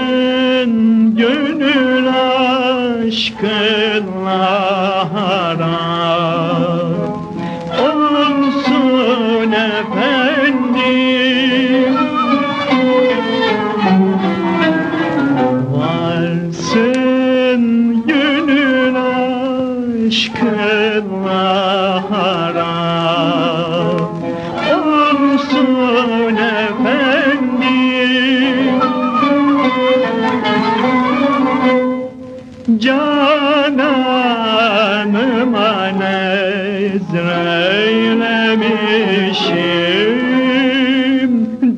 Gönlün gönül aşkına haram. Olsun efendim. Varsın gönül aşkına Cananıma nezreylemişim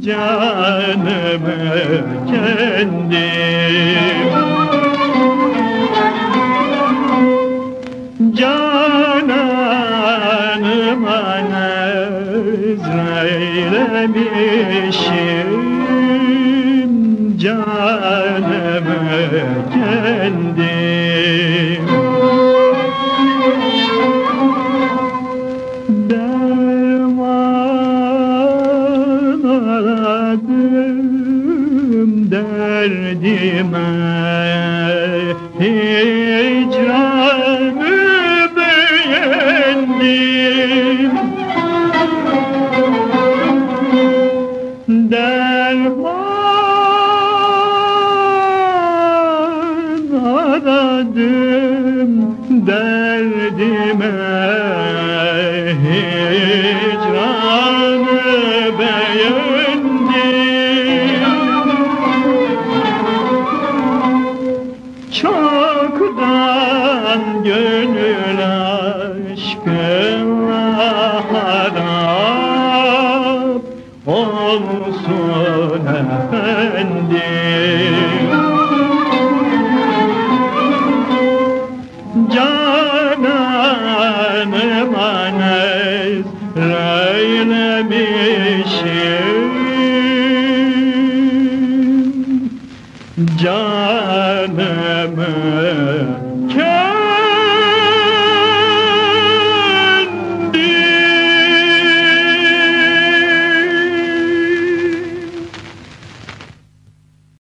Canımı kendim. Cananıma nezreylemişim Canımı kendim. Derman aradım derdime. Hicranı derdime Hicranı beğendim Çoktan gönül aşkına harap olsun efendim Canımı